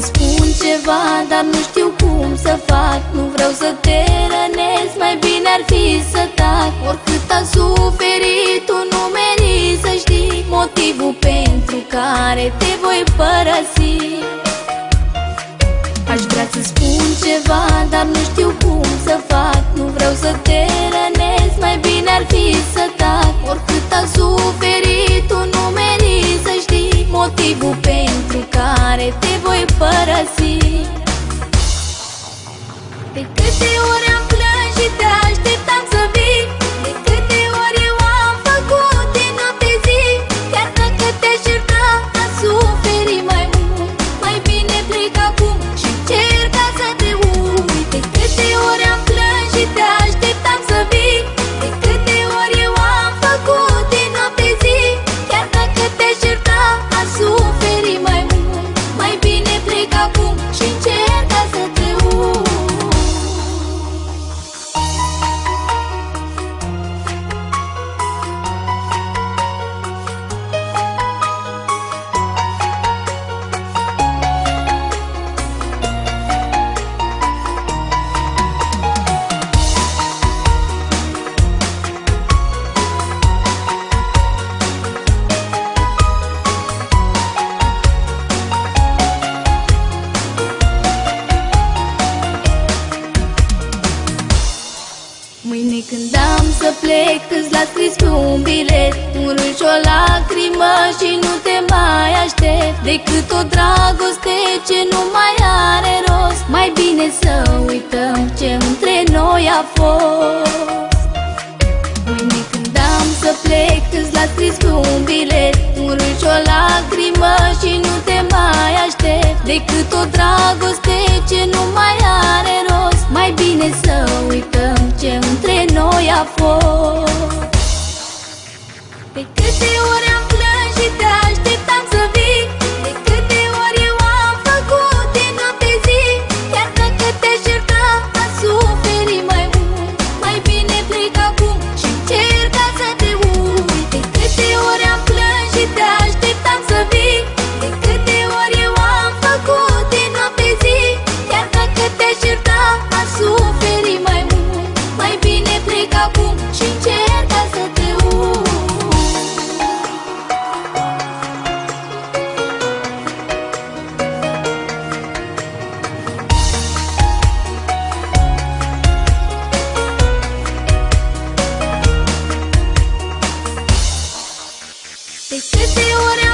spun ceva, dar nu știu cum să fac. Nu vreau să te rănesc, mai bine ar fi să tac. Oricât am suferit, tu nu meri să știi Motivul pentru care te voi părăsi. Aș vrea să spun ceva, dar nu știu cum să fac. Nu vreau să te rănesc, mai bine ar fi să tac. Oricât am suferit, tu nu meri să știi Motivul pentru care te voi părăsi să plec Îți las scris pe un bilet Un râs și o lacrimă Și nu te mai aștept. Decât o dragoste ce nu mai are rost. Mai bine să uităm ce între noi a fost. Mâine când am să plec Îți las scris pe un bilet Un râs și o lacrimă Și nu te mai aștept. Decât o dragoste ce nu mai are rost. Mai bine să uităm ce între noi a They said they wanted